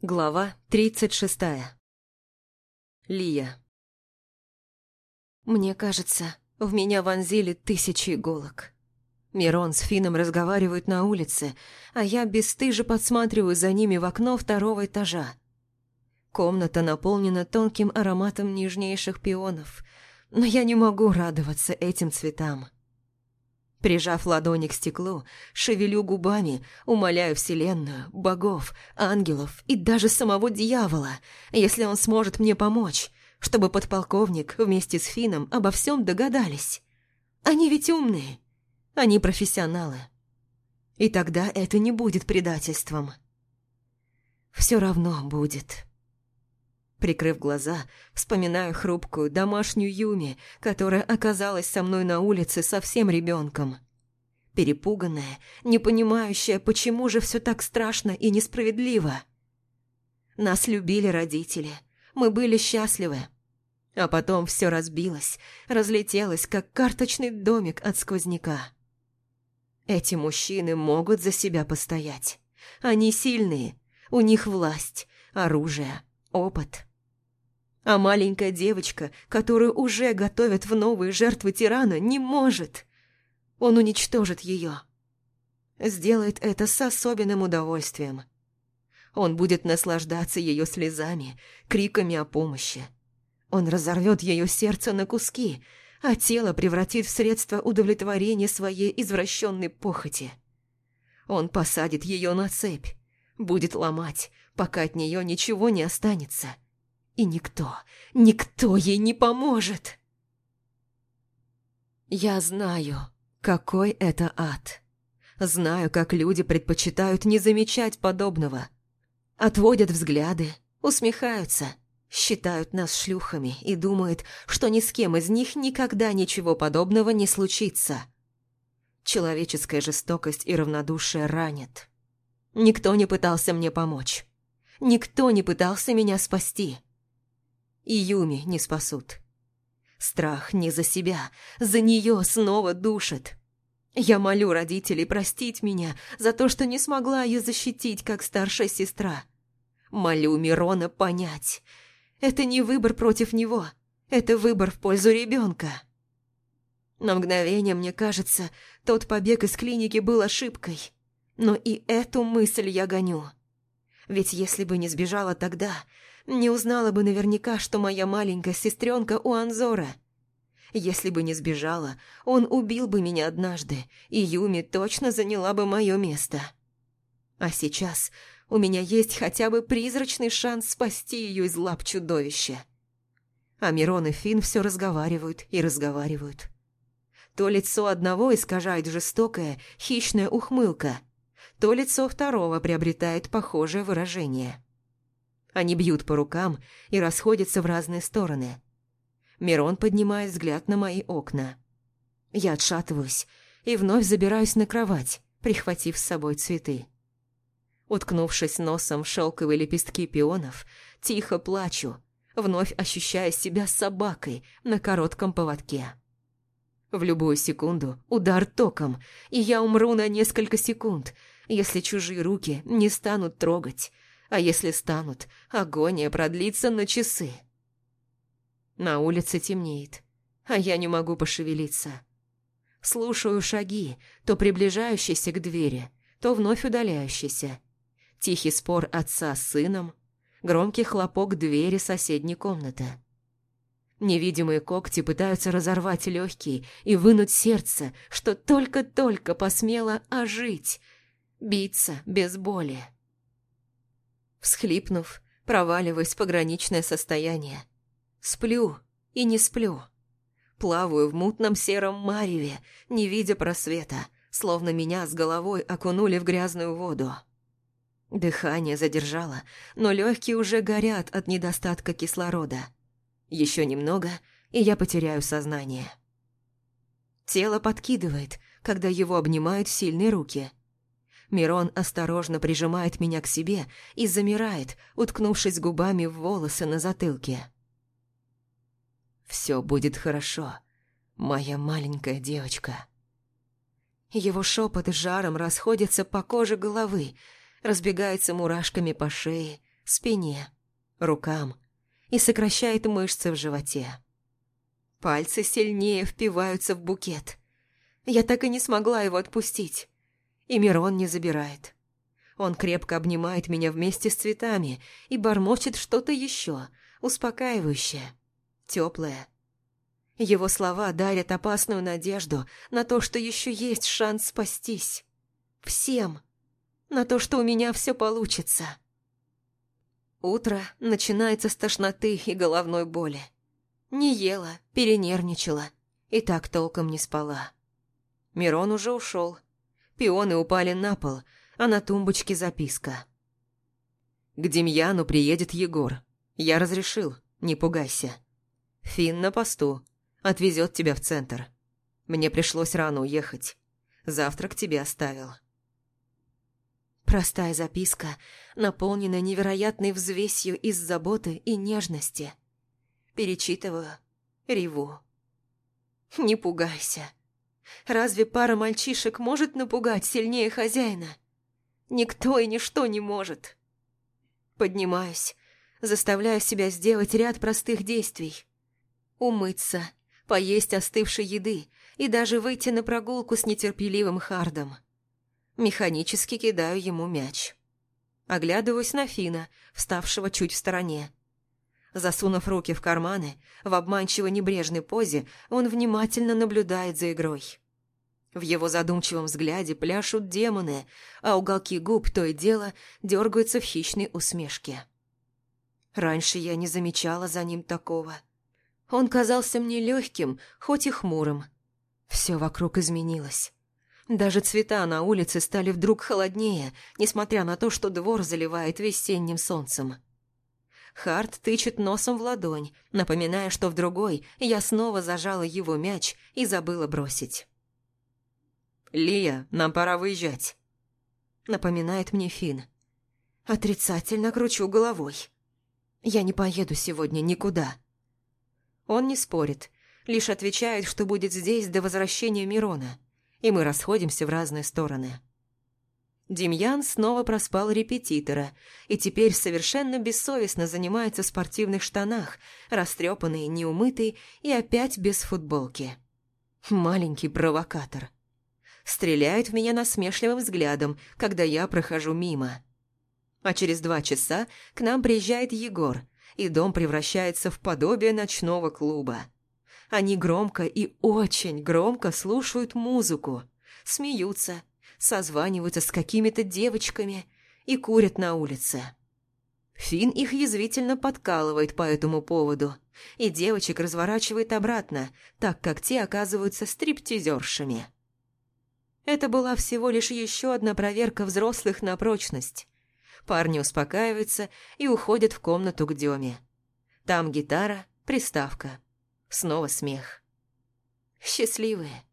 Глава 36. Лия. Мне кажется, в меня вонзили тысячи иголок. Мирон с Фином разговаривают на улице, а я бесстыже подсматриваю за ними в окно второго этажа. Комната наполнена тонким ароматом нежнейших пионов, но я не могу радоваться этим цветам. Прижав ладони к стеклу, шевелю губами, умоляю Вселенную, богов, ангелов и даже самого дьявола, если он сможет мне помочь, чтобы подполковник вместе с Фином обо всем догадались. Они ведь умные, они профессионалы. И тогда это не будет предательством. Все равно будет. Прикрыв глаза, вспоминаю хрупкую домашнюю Юми, которая оказалась со мной на улице совсем ребенком. Перепуганная, не понимающая, почему же все так страшно и несправедливо. Нас любили родители, мы были счастливы. А потом все разбилось, разлетелось, как карточный домик от сквозняка. Эти мужчины могут за себя постоять. Они сильные, у них власть, оружие, опыт – а маленькая девочка, которую уже готовят в новые жертвы тирана, не может. Он уничтожит ее. Сделает это с особенным удовольствием. Он будет наслаждаться ее слезами, криками о помощи. Он разорвет ее сердце на куски, а тело превратит в средство удовлетворения своей извращенной похоти. Он посадит ее на цепь, будет ломать, пока от нее ничего не останется – и никто, никто ей не поможет. Я знаю, какой это ад. Знаю, как люди предпочитают не замечать подобного. Отводят взгляды, усмехаются, считают нас шлюхами и думают, что ни с кем из них никогда ничего подобного не случится. Человеческая жестокость и равнодушие ранят. Никто не пытался мне помочь. Никто не пытался меня спасти и Юми не спасут. Страх не за себя, за нее снова душит. Я молю родителей простить меня за то, что не смогла ее защитить, как старшая сестра. Молю Мирона понять. Это не выбор против него, это выбор в пользу ребенка. На мгновение, мне кажется, тот побег из клиники был ошибкой. Но и эту мысль я гоню. Ведь если бы не сбежала тогда, не узнала бы наверняка, что моя маленькая сестренка у Анзора. Если бы не сбежала, он убил бы меня однажды, и Юми точно заняла бы мое место. А сейчас у меня есть хотя бы призрачный шанс спасти ее из лап чудовища. А Мирон и Фин все разговаривают и разговаривают. То лицо одного искажает жестокая, хищная ухмылка, то лицо второго приобретает похожее выражение. Они бьют по рукам и расходятся в разные стороны. Мирон поднимает взгляд на мои окна. Я отшатываюсь и вновь забираюсь на кровать, прихватив с собой цветы. Уткнувшись носом в шелковые лепестки пионов, тихо плачу, вновь ощущая себя собакой на коротком поводке. В любую секунду удар током, и я умру на несколько секунд, если чужие руки не станут трогать, а если станут, агония продлится на часы. На улице темнеет, а я не могу пошевелиться. Слушаю шаги, то приближающиеся к двери, то вновь удаляющиеся. Тихий спор отца с сыном, громкий хлопок двери соседней комнаты. Невидимые когти пытаются разорвать легкие и вынуть сердце, что только-только посмело ожить, биться без боли. Всхлипнув, проваливаюсь в пограничное состояние. Сплю и не сплю. Плаваю в мутном сером мареве, не видя просвета, словно меня с головой окунули в грязную воду. Дыхание задержало, но легкие уже горят от недостатка кислорода. Еще немного, и я потеряю сознание. Тело подкидывает, когда его обнимают сильные руки – Мирон осторожно прижимает меня к себе и замирает, уткнувшись губами в волосы на затылке. «Все будет хорошо, моя маленькая девочка». Его шепот жаром расходится по коже головы, разбегается мурашками по шее, спине, рукам и сокращает мышцы в животе. Пальцы сильнее впиваются в букет. Я так и не смогла его отпустить. И Мирон не забирает. Он крепко обнимает меня вместе с цветами и бормочет что-то еще, успокаивающее, теплое. Его слова дарят опасную надежду на то, что еще есть шанс спастись. Всем. На то, что у меня все получится. Утро начинается с тошноты и головной боли. Не ела, перенервничала и так толком не спала. Мирон уже ушел. Пионы упали на пол, а на тумбочке записка. «К Демьяну приедет Егор. Я разрешил, не пугайся. Фин на посту. Отвезет тебя в центр. Мне пришлось рано уехать. Завтрак тебе оставил». Простая записка, наполненная невероятной взвесью из заботы и нежности – Перечитываю, реву. Не пугайся. Разве пара мальчишек может напугать сильнее хозяина? Никто и ничто не может. Поднимаюсь, заставляю себя сделать ряд простых действий. Умыться, поесть остывшей еды и даже выйти на прогулку с нетерпеливым Хардом. Механически кидаю ему мяч. Оглядываюсь на Фина, вставшего чуть в стороне. Засунув руки в карманы, в обманчиво небрежной позе, он внимательно наблюдает за игрой. В его задумчивом взгляде пляшут демоны, а уголки губ то и дело дергаются в хищной усмешке. Раньше я не замечала за ним такого. Он казался мне легким, хоть и хмурым. Все вокруг изменилось. Даже цвета на улице стали вдруг холоднее, несмотря на то, что двор заливает весенним солнцем. Харт тычет носом в ладонь, напоминая, что в другой я снова зажала его мяч и забыла бросить. «Лия, нам пора выезжать», — напоминает мне Фин. Отрицательно кручу головой. «Я не поеду сегодня никуда». Он не спорит, лишь отвечает, что будет здесь до возвращения Мирона, и мы расходимся в разные стороны. Демьян снова проспал репетитора и теперь совершенно бессовестно занимается в спортивных штанах, растрепанный, неумытый и опять без футболки. Маленький провокатор. Стреляет в меня насмешливым взглядом, когда я прохожу мимо. А через два часа к нам приезжает Егор, и дом превращается в подобие ночного клуба. Они громко и очень громко слушают музыку, смеются, созваниваются с какими-то девочками и курят на улице. Фин их язвительно подкалывает по этому поводу, и девочек разворачивает обратно, так как те оказываются стриптизершами. Это была всего лишь еще одна проверка взрослых на прочность. Парни успокаиваются и уходят в комнату к Деме. Там гитара, приставка. Снова смех. Счастливые.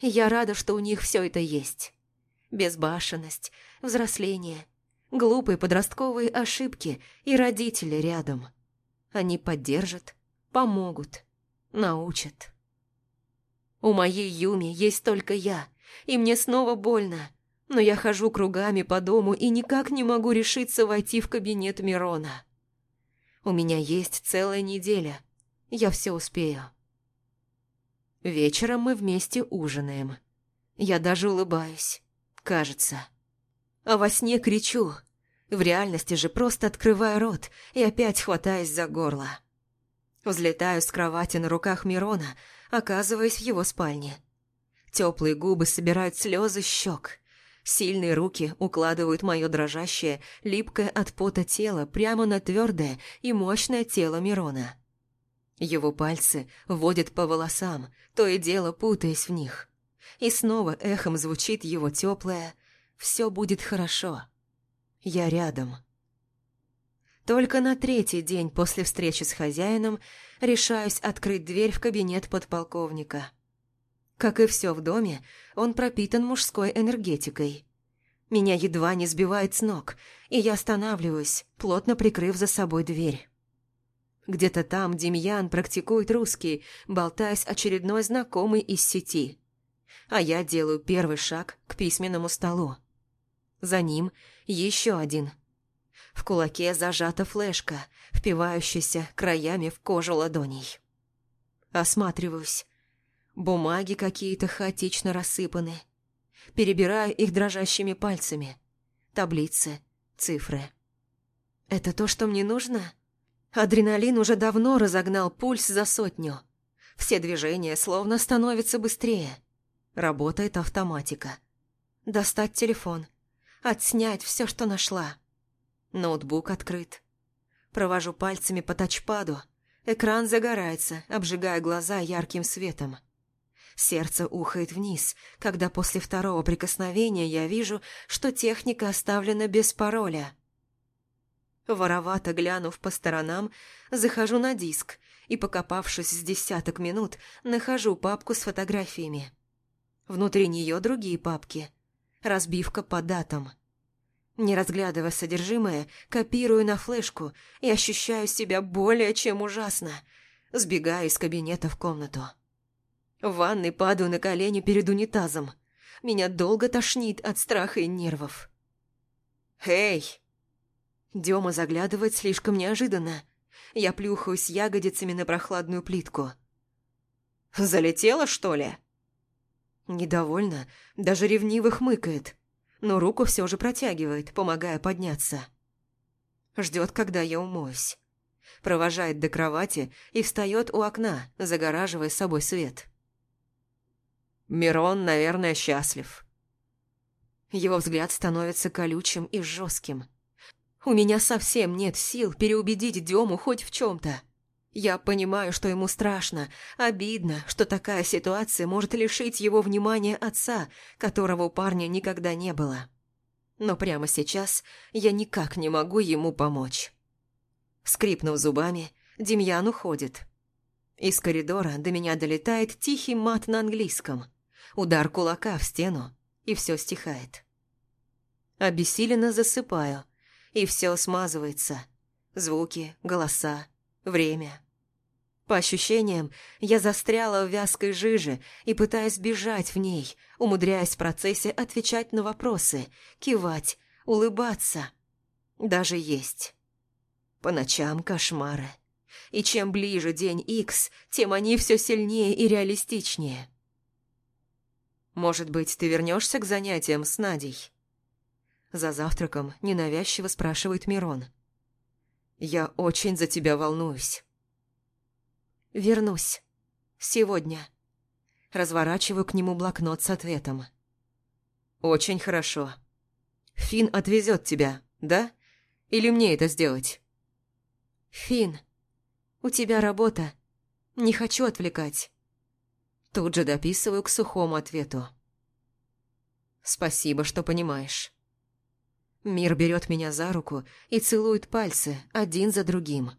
Я рада, что у них все это есть безбашенность, взросление, глупые подростковые ошибки и родители рядом. Они поддержат, помогут, научат. У моей Юми есть только я, и мне снова больно, но я хожу кругами по дому и никак не могу решиться войти в кабинет Мирона. У меня есть целая неделя, я все успею. Вечером мы вместе ужинаем. Я даже улыбаюсь кажется. А во сне кричу. В реальности же просто открываю рот и опять хватаюсь за горло. Взлетаю с кровати на руках Мирона, оказываясь в его спальне. Теплые губы собирают слезы щек. Сильные руки укладывают мое дрожащее, липкое от пота тело прямо на твердое и мощное тело Мирона. Его пальцы водят по волосам, то и дело путаясь в них. И снова эхом звучит его теплое «Все будет хорошо. Я рядом». Только на третий день после встречи с хозяином решаюсь открыть дверь в кабинет подполковника. Как и все в доме, он пропитан мужской энергетикой. Меня едва не сбивает с ног, и я останавливаюсь, плотно прикрыв за собой дверь. Где-то там Демьян практикует русский, болтаясь очередной знакомый из сети а я делаю первый шаг к письменному столу. За ним еще один. В кулаке зажата флешка, впивающаяся краями в кожу ладоней. Осматриваюсь. Бумаги какие-то хаотично рассыпаны. Перебираю их дрожащими пальцами. Таблицы, цифры. Это то, что мне нужно? Адреналин уже давно разогнал пульс за сотню. Все движения словно становятся быстрее. Работает автоматика. Достать телефон. Отснять все, что нашла. Ноутбук открыт. Провожу пальцами по тачпаду. Экран загорается, обжигая глаза ярким светом. Сердце ухает вниз, когда после второго прикосновения я вижу, что техника оставлена без пароля. Воровато глянув по сторонам, захожу на диск и, покопавшись с десяток минут, нахожу папку с фотографиями. Внутри нее другие папки. Разбивка по датам. Не разглядывая содержимое, копирую на флешку и ощущаю себя более чем ужасно. Сбегаю из кабинета в комнату. В ванной падаю на колени перед унитазом. Меня долго тошнит от страха и нервов. «Эй!» Дема заглядывает слишком неожиданно. Я плюхаюсь ягодицами на прохладную плитку. «Залетела, что ли?» Недовольно, даже ревниво хмыкает, но руку все же протягивает, помогая подняться. Ждет, когда я умоюсь. Провожает до кровати и встает у окна, загораживая собой свет. Мирон, наверное, счастлив. Его взгляд становится колючим и жестким. У меня совсем нет сил переубедить Дему хоть в чем-то. Я понимаю, что ему страшно, обидно, что такая ситуация может лишить его внимания отца, которого у парня никогда не было. Но прямо сейчас я никак не могу ему помочь. Скрипнув зубами, Демьян уходит. Из коридора до меня долетает тихий мат на английском – удар кулака в стену, и все стихает. Обессиленно засыпаю, и все смазывается. Звуки, голоса, время. По ощущениям, я застряла в вязкой жиже и пытаюсь бежать в ней, умудряясь в процессе отвечать на вопросы, кивать, улыбаться, даже есть. По ночам кошмары. И чем ближе день Икс, тем они все сильнее и реалистичнее. Может быть, ты вернешься к занятиям с Надей?» За завтраком ненавязчиво спрашивает Мирон. «Я очень за тебя волнуюсь». «Вернусь. Сегодня». Разворачиваю к нему блокнот с ответом. «Очень хорошо. Фин отвезет тебя, да? Или мне это сделать?» «Фин, у тебя работа. Не хочу отвлекать». Тут же дописываю к сухому ответу. «Спасибо, что понимаешь». Мир берет меня за руку и целует пальцы один за другим.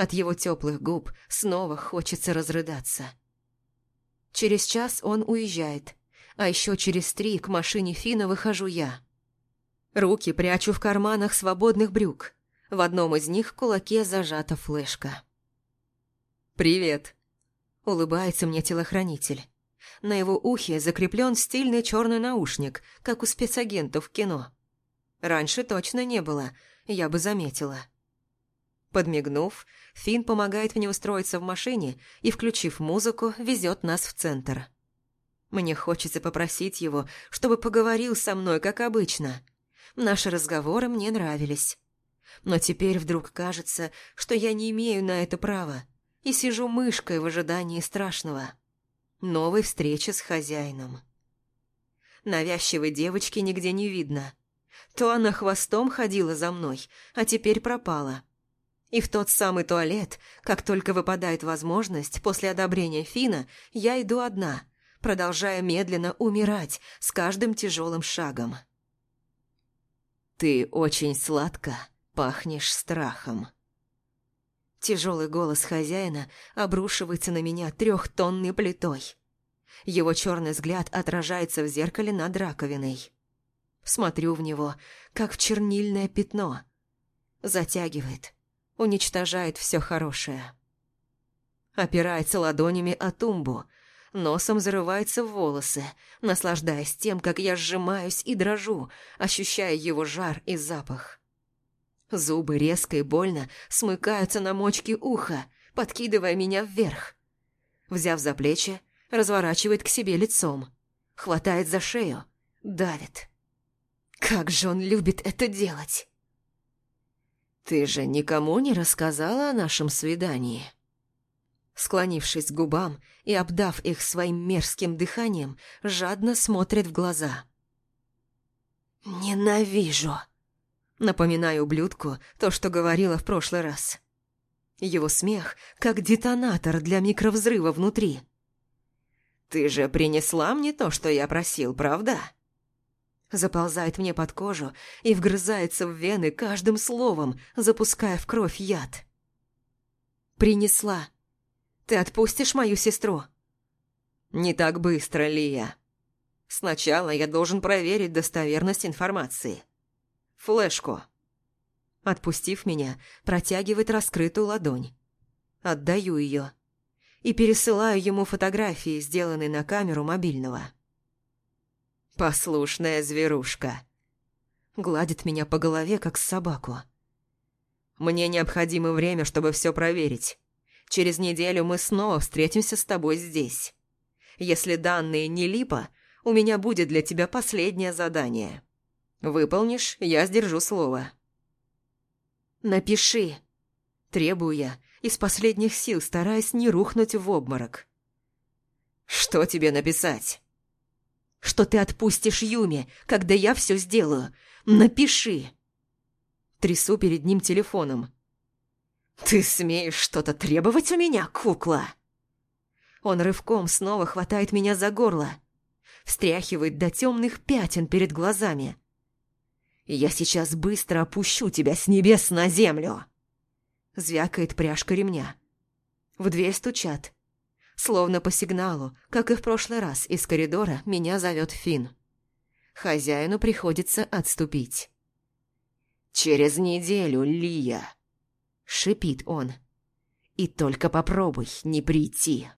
От его теплых губ снова хочется разрыдаться. Через час он уезжает, а еще через три к машине Фина выхожу я. Руки прячу в карманах свободных брюк. В одном из них в кулаке зажата флешка. «Привет», Улыбается мне телохранитель. На его ухе закреплен стильный черный наушник, как у спецагентов в кино. Раньше точно не было, я бы заметила. Подмигнув, Финн помогает мне устроиться в машине и, включив музыку, везет нас в центр. Мне хочется попросить его, чтобы поговорил со мной, как обычно. Наши разговоры мне нравились. Но теперь вдруг кажется, что я не имею на это права, и сижу мышкой в ожидании страшного. Новой встречи с хозяином. Навязчивой девочки нигде не видно. То она хвостом ходила за мной, а теперь пропала. И в тот самый туалет, как только выпадает возможность, после одобрения Фина, я иду одна, продолжая медленно умирать с каждым тяжелым шагом. «Ты очень сладко пахнешь страхом», Тяжелый голос хозяина обрушивается на меня трехтонной плитой. Его черный взгляд отражается в зеркале над раковиной. Смотрю в него, как в чернильное пятно. Затягивает, уничтожает все хорошее. Опирается ладонями о тумбу, носом зарывается в волосы, наслаждаясь тем, как я сжимаюсь и дрожу, ощущая его жар и запах. Зубы резко и больно смыкаются на мочке уха, подкидывая меня вверх. Взяв за плечи, разворачивает к себе лицом, хватает за шею, давит. Как же он любит это делать! «Ты же никому не рассказала о нашем свидании?» Склонившись к губам и обдав их своим мерзким дыханием, жадно смотрит в глаза. «Ненавижу!» Напоминаю ублюдку то, что говорила в прошлый раз. Его смех как детонатор для микровзрыва внутри. «Ты же принесла мне то, что я просил, правда?» Заползает мне под кожу и вгрызается в вены каждым словом, запуская в кровь яд. «Принесла. Ты отпустишь мою сестру?» «Не так быстро, Лия. Сначала я должен проверить достоверность информации» флешку. Отпустив меня, протягивает раскрытую ладонь. Отдаю ее. И пересылаю ему фотографии, сделанные на камеру мобильного. «Послушная зверушка», гладит меня по голове, как собаку. «Мне необходимо время, чтобы все проверить. Через неделю мы снова встретимся с тобой здесь. Если данные не липа, у меня будет для тебя последнее задание. Выполнишь, я сдержу слово. Напиши. Требую я, из последних сил стараясь не рухнуть в обморок. Что тебе написать? Что ты отпустишь Юми, когда я все сделаю. Напиши. Трясу перед ним телефоном. «Ты смеешь что-то требовать у меня, кукла?» Он рывком снова хватает меня за горло, встряхивает до темных пятен перед глазами. Я сейчас быстро опущу тебя с небес на землю!» Звякает пряжка ремня. В дверь стучат. Словно по сигналу, как и в прошлый раз, из коридора меня зовет Фин. Хозяину приходится отступить. «Через неделю, Лия!» — шипит он. «И только попробуй не прийти!»